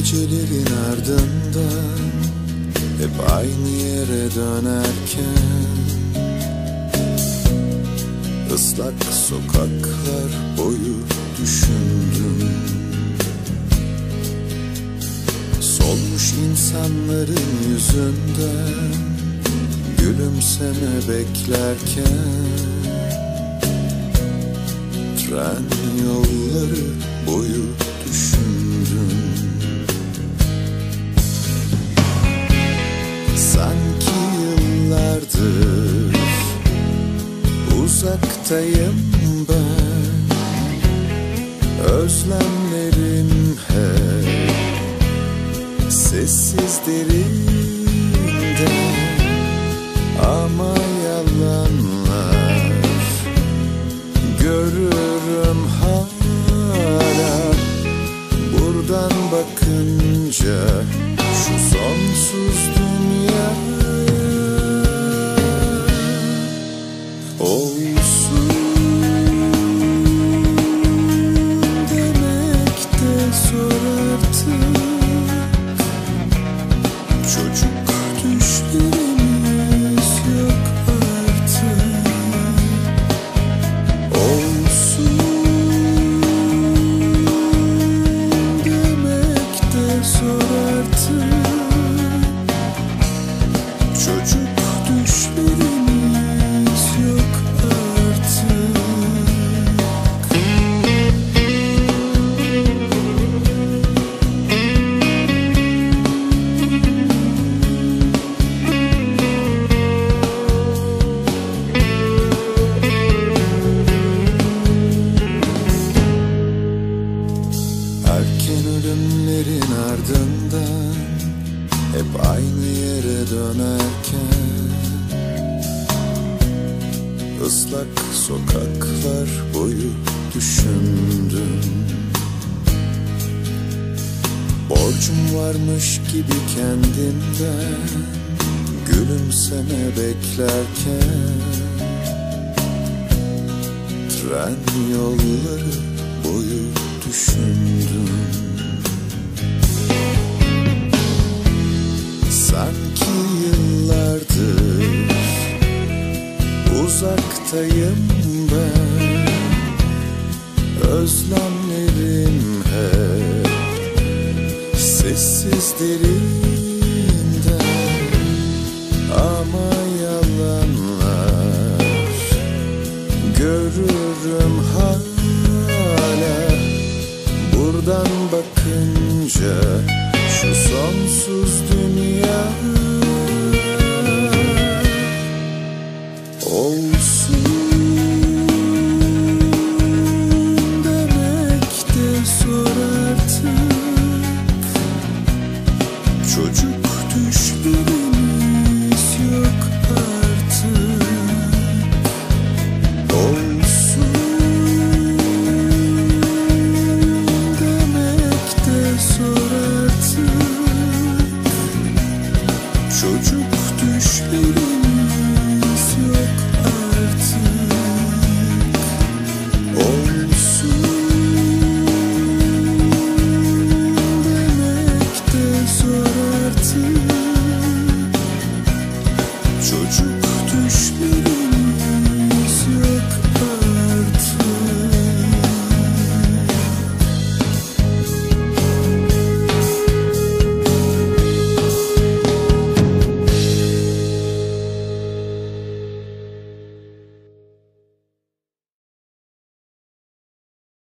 Gecelerin ardından Hep aynı yere dönerken ıslak sokaklar boyu düşündüm Solmuş insanların yüzünden Gülümseme beklerken Tren yolları uzaktayım ben. Özlemlerim hep sessiz derinde. Ama yalanlar görürüm hala. Buradan bakınca Hep aynı yere dönerken ıslak sokaklar boyu düşündüm Borcum varmış gibi kendimden Gülümseme beklerken Tren yolları boyu uzaktayım ben. Özlemlerim hep sessiz derinde Ama yalanlar görürüm hala. Buradan bakınca şu sonsuz dünya